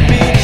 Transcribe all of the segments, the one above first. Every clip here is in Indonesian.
happy.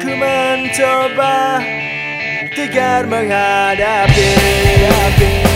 ku mencoba tegar menghadapi api.